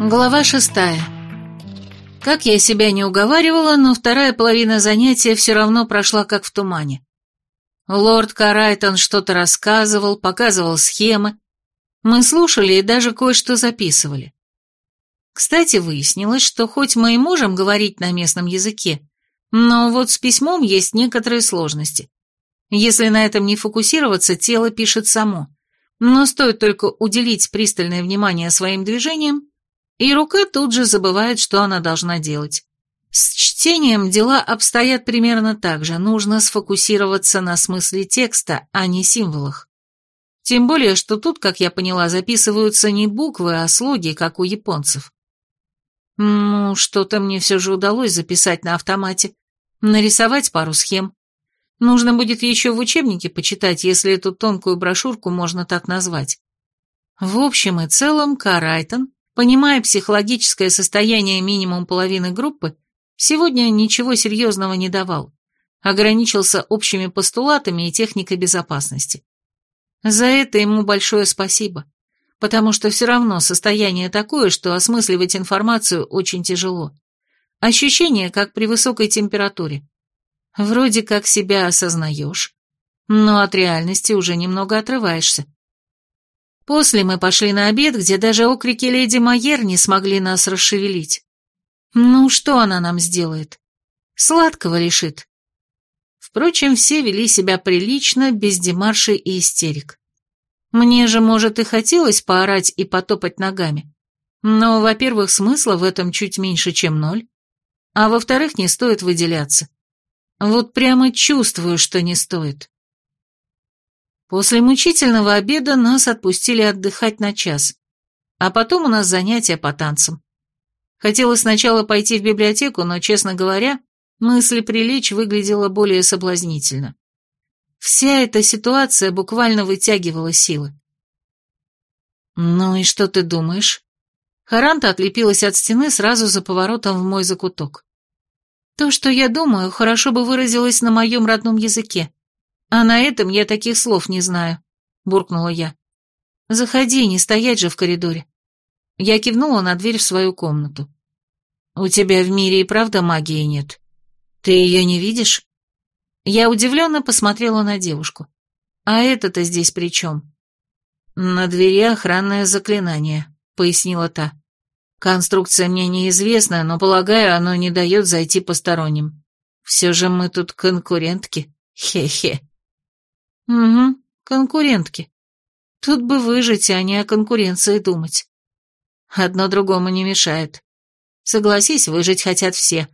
Глава шестая. Как я себя не уговаривала, но вторая половина занятия все равно прошла как в тумане. Лорд Карайтон что-то рассказывал, показывал схемы. Мы слушали и даже кое-что записывали. Кстати, выяснилось, что хоть мы и можем говорить на местном языке, но вот с письмом есть некоторые сложности. Если на этом не фокусироваться, тело пишет само. Но стоит только уделить пристальное внимание своим движениям, и рука тут же забывает, что она должна делать. С чтением дела обстоят примерно так же, нужно сфокусироваться на смысле текста, а не символах. Тем более, что тут, как я поняла, записываются не буквы, а слоги, как у японцев. Ну, что-то мне все же удалось записать на автомате, нарисовать пару схем. Нужно будет еще в учебнике почитать, если эту тонкую брошюрку можно так назвать. В общем и целом, Карайтон Понимая психологическое состояние минимум половины группы, сегодня ничего серьезного не давал, ограничился общими постулатами и техникой безопасности. За это ему большое спасибо, потому что все равно состояние такое, что осмысливать информацию очень тяжело. Ощущение, как при высокой температуре. Вроде как себя осознаешь, но от реальности уже немного отрываешься. После мы пошли на обед, где даже окрики леди Майер не смогли нас расшевелить. Ну, что она нам сделает? Сладкого лишит. Впрочем, все вели себя прилично, без демаршей и истерик. Мне же, может, и хотелось поорать и потопать ногами. Но, во-первых, смысла в этом чуть меньше, чем ноль. А во-вторых, не стоит выделяться. Вот прямо чувствую, что не стоит. После мучительного обеда нас отпустили отдыхать на час, а потом у нас занятия по танцам. Хотела сначала пойти в библиотеку, но, честно говоря, мысль прилечь выглядела более соблазнительно. Вся эта ситуация буквально вытягивала силы. «Ну и что ты думаешь?» Харанта отлепилась от стены сразу за поворотом в мой закуток. «То, что я думаю, хорошо бы выразилось на моем родном языке. «А на этом я таких слов не знаю», — буркнула я. «Заходи, не стоять же в коридоре». Я кивнула на дверь в свою комнату. «У тебя в мире и правда магии нет? Ты ее не видишь?» Я удивленно посмотрела на девушку. «А это-то здесь при чем?» «На двери охранное заклинание», — пояснила та. «Конструкция мне неизвестна, но, полагаю, оно не дает зайти посторонним. Все же мы тут конкурентки. Хе-хе». Угу, конкурентки. Тут бы выжить, а не о конкуренции думать. Одно другому не мешает. Согласись, выжить хотят все.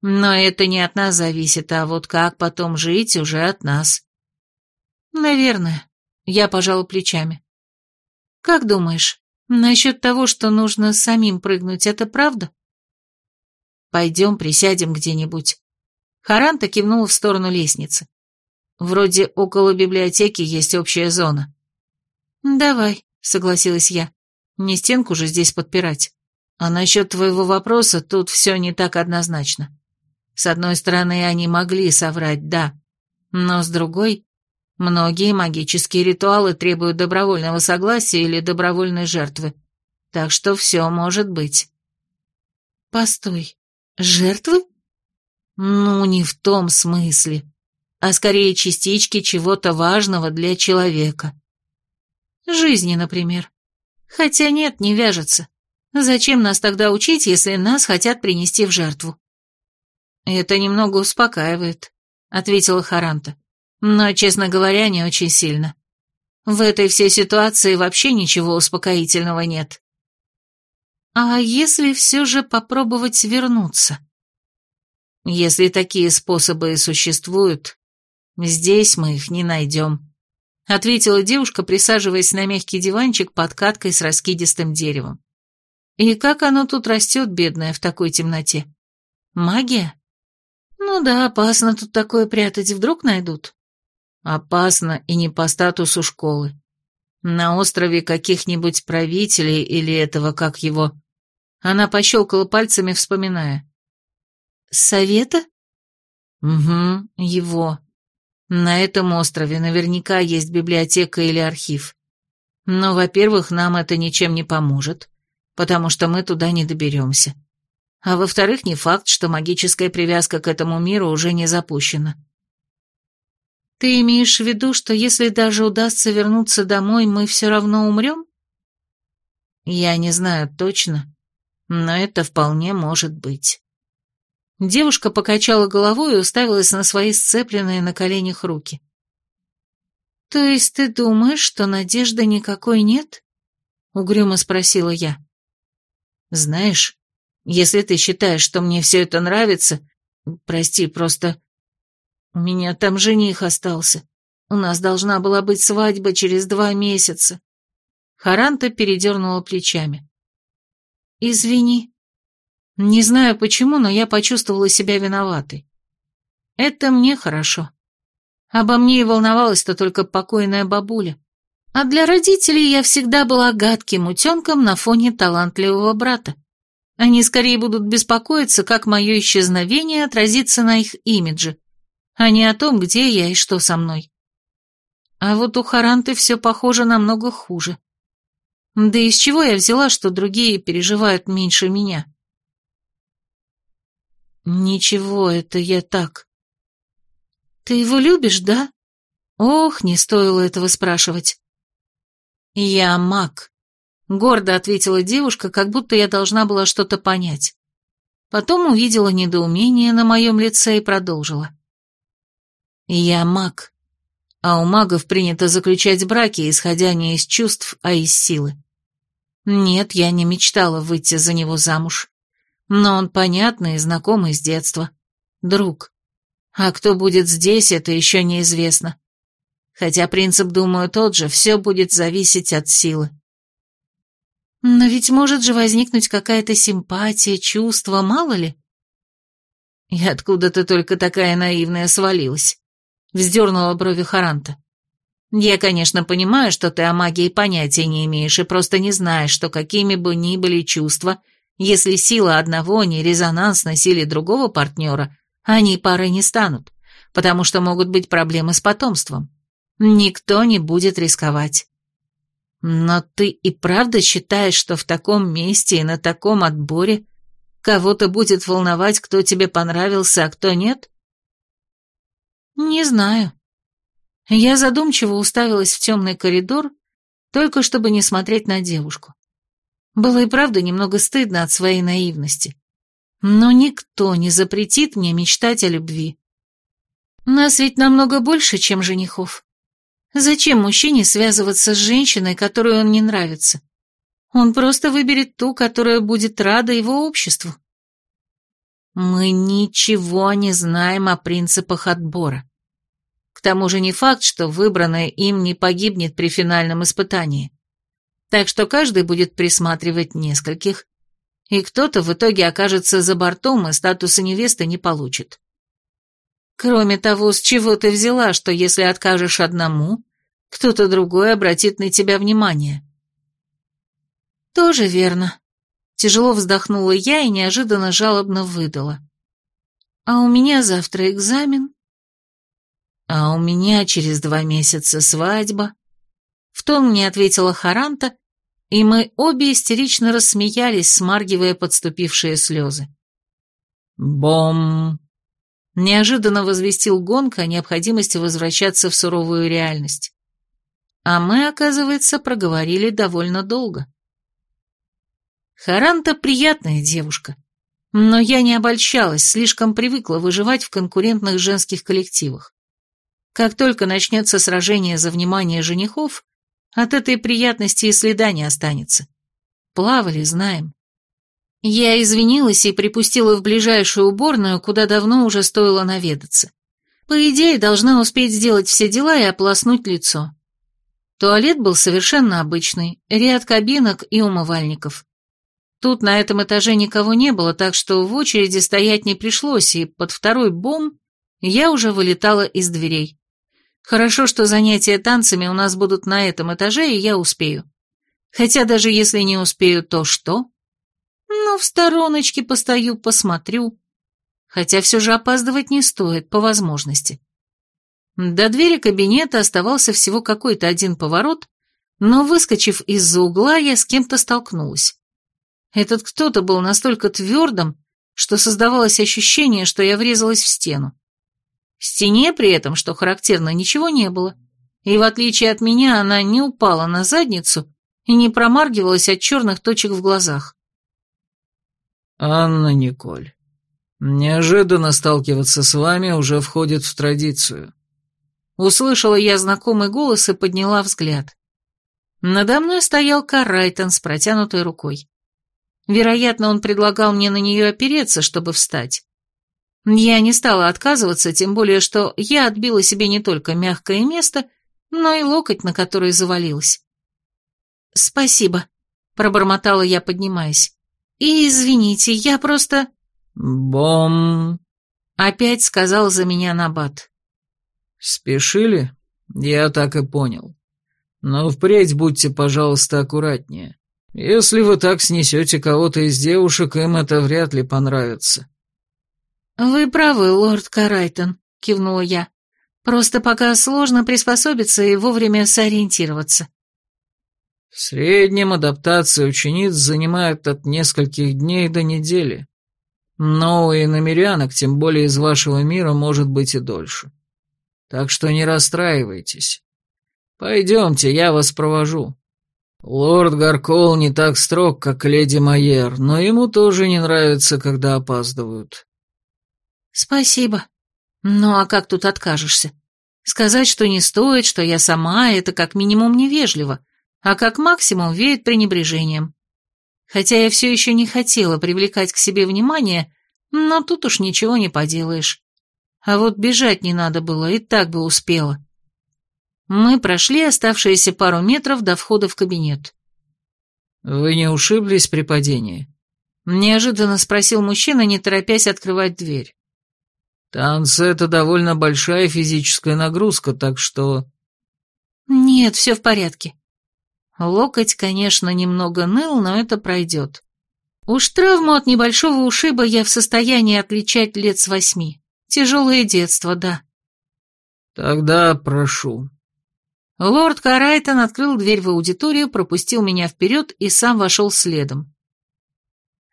Но это не от нас зависит, а вот как потом жить уже от нас. Наверное. Я пожала плечами. Как думаешь, насчет того, что нужно самим прыгнуть, это правда? Пойдем присядем где-нибудь. Харанта кивнула в сторону лестницы. Вроде около библиотеки есть общая зона. Давай, согласилась я. Не стенку же здесь подпирать. А насчет твоего вопроса тут все не так однозначно. С одной стороны, они могли соврать, да. Но с другой, многие магические ритуалы требуют добровольного согласия или добровольной жертвы. Так что все может быть. Постой, жертвы? Ну, не в том смысле а скорее частички чего-то важного для человека. Жизни, например. Хотя нет, не вяжется. Зачем нас тогда учить, если нас хотят принести в жертву? Это немного успокаивает, ответила Харанта. Но, честно говоря, не очень сильно. В этой всей ситуации вообще ничего успокоительного нет. А если все же попробовать вернуться? Если такие способы и существуют, «Здесь мы их не найдем», — ответила девушка, присаживаясь на мягкий диванчик под каткой с раскидистым деревом. «И как оно тут растет, бедное, в такой темноте? Магия? Ну да, опасно тут такое прятать, вдруг найдут». «Опасно и не по статусу школы. На острове каких-нибудь правителей или этого, как его...» Она пощелкала пальцами, вспоминая. «Совета?» «Угу, его. На этом острове наверняка есть библиотека или архив. Но, во-первых, нам это ничем не поможет, потому что мы туда не доберемся. А во-вторых, не факт, что магическая привязка к этому миру уже не запущена. Ты имеешь в виду, что если даже удастся вернуться домой, мы все равно умрем? Я не знаю точно, но это вполне может быть. Девушка покачала головой и уставилась на свои сцепленные на коленях руки. «То есть ты думаешь, что надежды никакой нет?» — угрюмо спросила я. «Знаешь, если ты считаешь, что мне все это нравится, прости, просто... У меня там жених остался. У нас должна была быть свадьба через два месяца». Харанта передернула плечами. «Извини. Не знаю почему, но я почувствовала себя виноватой. Это мне хорошо. Обо мне и волновалась-то только покойная бабуля. А для родителей я всегда была гадким утенком на фоне талантливого брата. Они скорее будут беспокоиться, как мое исчезновение отразится на их имидже, а не о том, где я и что со мной. А вот у Харанты все похоже намного хуже. Да из чего я взяла, что другие переживают меньше меня? Ничего, это я так. Ты его любишь, да? Ох, не стоило этого спрашивать. Я маг, гордо ответила девушка, как будто я должна была что-то понять. Потом увидела недоумение на моем лице и продолжила. Я маг, а у магов принято заключать браки, исходя не из чувств, а из силы. Нет, я не мечтала выйти за него замуж. Но он понятный и знакомый с детства. Друг. А кто будет здесь, это еще неизвестно. Хотя принцип, думаю, тот же, все будет зависеть от силы. Но ведь может же возникнуть какая-то симпатия, чувство, мало ли? И откуда ты только такая наивная свалилась? Вздернула брови Харанта. Я, конечно, понимаю, что ты о магии понятия не имеешь и просто не знаешь, что какими бы ни были чувства, если сила одного не резонансна силе другого партнера, они парой не станут, потому что могут быть проблемы с потомством. Никто не будет рисковать. Но ты и правда считаешь, что в таком месте и на таком отборе кого-то будет волновать, кто тебе понравился, а кто нет? Не знаю. Я задумчиво уставилась в темный коридор, только чтобы не смотреть на девушку. Было и правда немного стыдно от своей наивности. Но никто не запретит мне мечтать о любви. Нас ведь намного больше, чем женихов. Зачем мужчине связываться с женщиной, которой он не нравится? Он просто выберет ту, которая будет рада его обществу. Мы ничего не знаем о принципах отбора. К тому же не факт, что выбранное им не погибнет при финальном испытании. Так что каждый будет присматривать нескольких, и кто-то в итоге окажется за бортом и статуса невесты не получит. Кроме того, с чего ты взяла, что если откажешь одному, кто-то другой обратит на тебя внимание? Тоже верно. Тяжело вздохнула я и неожиданно жалобно выдала. А у меня завтра экзамен. А у меня через два месяца свадьба. В том мне ответила Харанта и мы обе истерично рассмеялись, смаргивая подступившие слезы. «Бом!» Неожиданно возвестил гонка о необходимости возвращаться в суровую реальность. А мы, оказывается, проговорили довольно долго. Харанта приятная девушка, но я не обольщалась, слишком привыкла выживать в конкурентных женских коллективах. Как только начнется сражение за внимание женихов, от этой приятности и следа не останется. Плавали, знаем. Я извинилась и припустила в ближайшую уборную, куда давно уже стоило наведаться. По идее, должна успеть сделать все дела и ополоснуть лицо. Туалет был совершенно обычный, ряд кабинок и умывальников. Тут на этом этаже никого не было, так что в очереди стоять не пришлось, и под второй бом я уже вылетала из дверей. Хорошо, что занятия танцами у нас будут на этом этаже, и я успею. Хотя даже если не успею, то что? Ну, в стороночке постою, посмотрю. Хотя все же опаздывать не стоит, по возможности. До двери кабинета оставался всего какой-то один поворот, но, выскочив из-за угла, я с кем-то столкнулась. Этот кто-то был настолько твердым, что создавалось ощущение, что я врезалась в стену. В стене при этом, что характерно, ничего не было, и в отличие от меня она не упала на задницу и не промаргивалась от черных точек в глазах. «Анна Николь, неожиданно сталкиваться с вами уже входит в традицию». Услышала я знакомый голос и подняла взгляд. Надо мной стоял Карайтон с протянутой рукой. Вероятно, он предлагал мне на нее опереться, чтобы встать. Я не стала отказываться, тем более, что я отбила себе не только мягкое место, но и локоть, на который завалилась. «Спасибо», — пробормотала я, поднимаясь. «И извините, я просто...» «Бом...» — опять сказал за меня Набат. «Спешили? Я так и понял. Но впредь будьте, пожалуйста, аккуратнее. Если вы так снесете кого-то из девушек, им это вряд ли понравится». «Вы правы, лорд Карайтон», — кивнула я. «Просто пока сложно приспособиться и вовремя сориентироваться». В среднем адаптация учениц занимает от нескольких дней до недели. Но и намерянок, тем более из вашего мира, может быть и дольше. Так что не расстраивайтесь. Пойдемте, я вас провожу. Лорд Гаркол не так строг, как леди Майер, но ему тоже не нравится, когда опаздывают. Спасибо. Ну а как тут откажешься? Сказать, что не стоит, что я сама, это как минимум невежливо а как максимум веет пренебрежением. Хотя я все еще не хотела привлекать к себе внимание, но тут уж ничего не поделаешь. А вот бежать не надо было, и так бы успела. Мы прошли оставшиеся пару метров до входа в кабинет. «Вы не ушиблись при падении?» Неожиданно спросил мужчина, не торопясь открывать дверь. «Танцы — это довольно большая физическая нагрузка, так что...» «Нет, все в порядке. Локоть, конечно, немного ныл, но это пройдет. Уж травму от небольшого ушиба я в состоянии отличать лет с восьми. Тяжелое детство, да. Тогда прошу. Лорд Карайтон открыл дверь в аудиторию, пропустил меня вперед и сам вошел следом.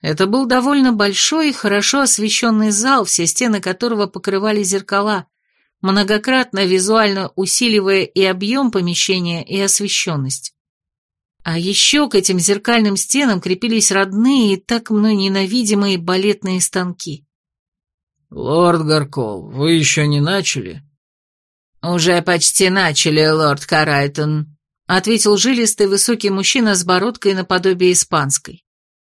Это был довольно большой и хорошо освещенный зал, все стены которого покрывали зеркала, многократно визуально усиливая и объем помещения, и освещенность. А еще к этим зеркальным стенам крепились родные и так мной ненавидимые балетные станки. «Лорд Гаркол, вы еще не начали?» «Уже почти начали, лорд Карайтон», — ответил жилистый высокий мужчина с бородкой наподобие испанской.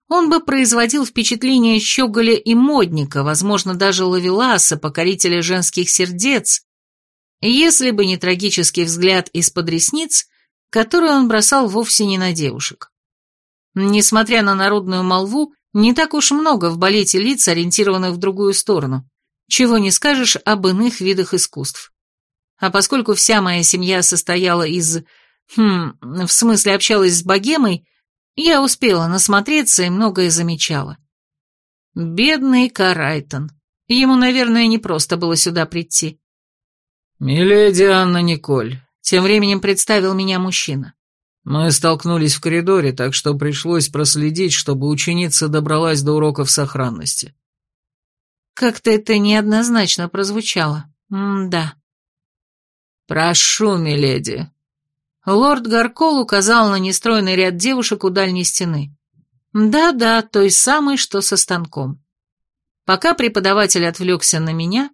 Он бы производил впечатление щеголя и модника, возможно, даже лавеласа, покорителя женских сердец, если бы не трагический взгляд из-под ресниц — которую он бросал вовсе не на девушек. Несмотря на народную молву, не так уж много в балете лиц, ориентированных в другую сторону, чего не скажешь об иных видах искусств. А поскольку вся моя семья состояла из... Хм, в смысле общалась с богемой, я успела насмотреться и многое замечала. Бедный Карайтон. Ему, наверное, не просто было сюда прийти. «Миледи Анна Николь, тем временем представил меня мужчина. Мы столкнулись в коридоре, так что пришлось проследить, чтобы ученица добралась до уроков сохранности. Как-то это неоднозначно прозвучало. М-да. «Прошу, миледи». Лорд Гаркол указал на нестройный ряд девушек у дальней стены. Да-да, той самой, что со станком. Пока преподаватель отвлекся на меня,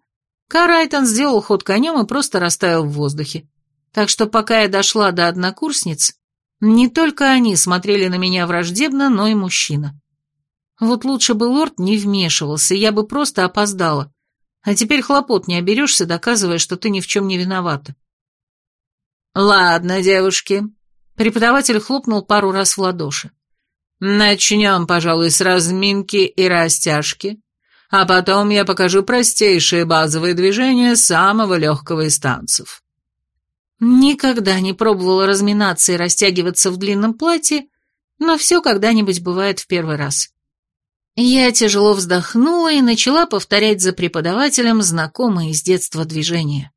Карайтон сделал ход конем и просто растаял в воздухе. Так что пока я дошла до однокурсниц, не только они смотрели на меня враждебно, но и мужчина. Вот лучше бы лорд не вмешивался, я бы просто опоздала. А теперь хлопот не оберешься, доказывая, что ты ни в чем не виновата. «Ладно, девушки», — преподаватель хлопнул пару раз в ладоши. «Начнем, пожалуй, с разминки и растяжки, а потом я покажу простейшие базовые движения самого легкого из танцев». Никогда не пробовала разминаться и растягиваться в длинном платье, но все когда-нибудь бывает в первый раз. Я тяжело вздохнула и начала повторять за преподавателем знакомые с детства движения.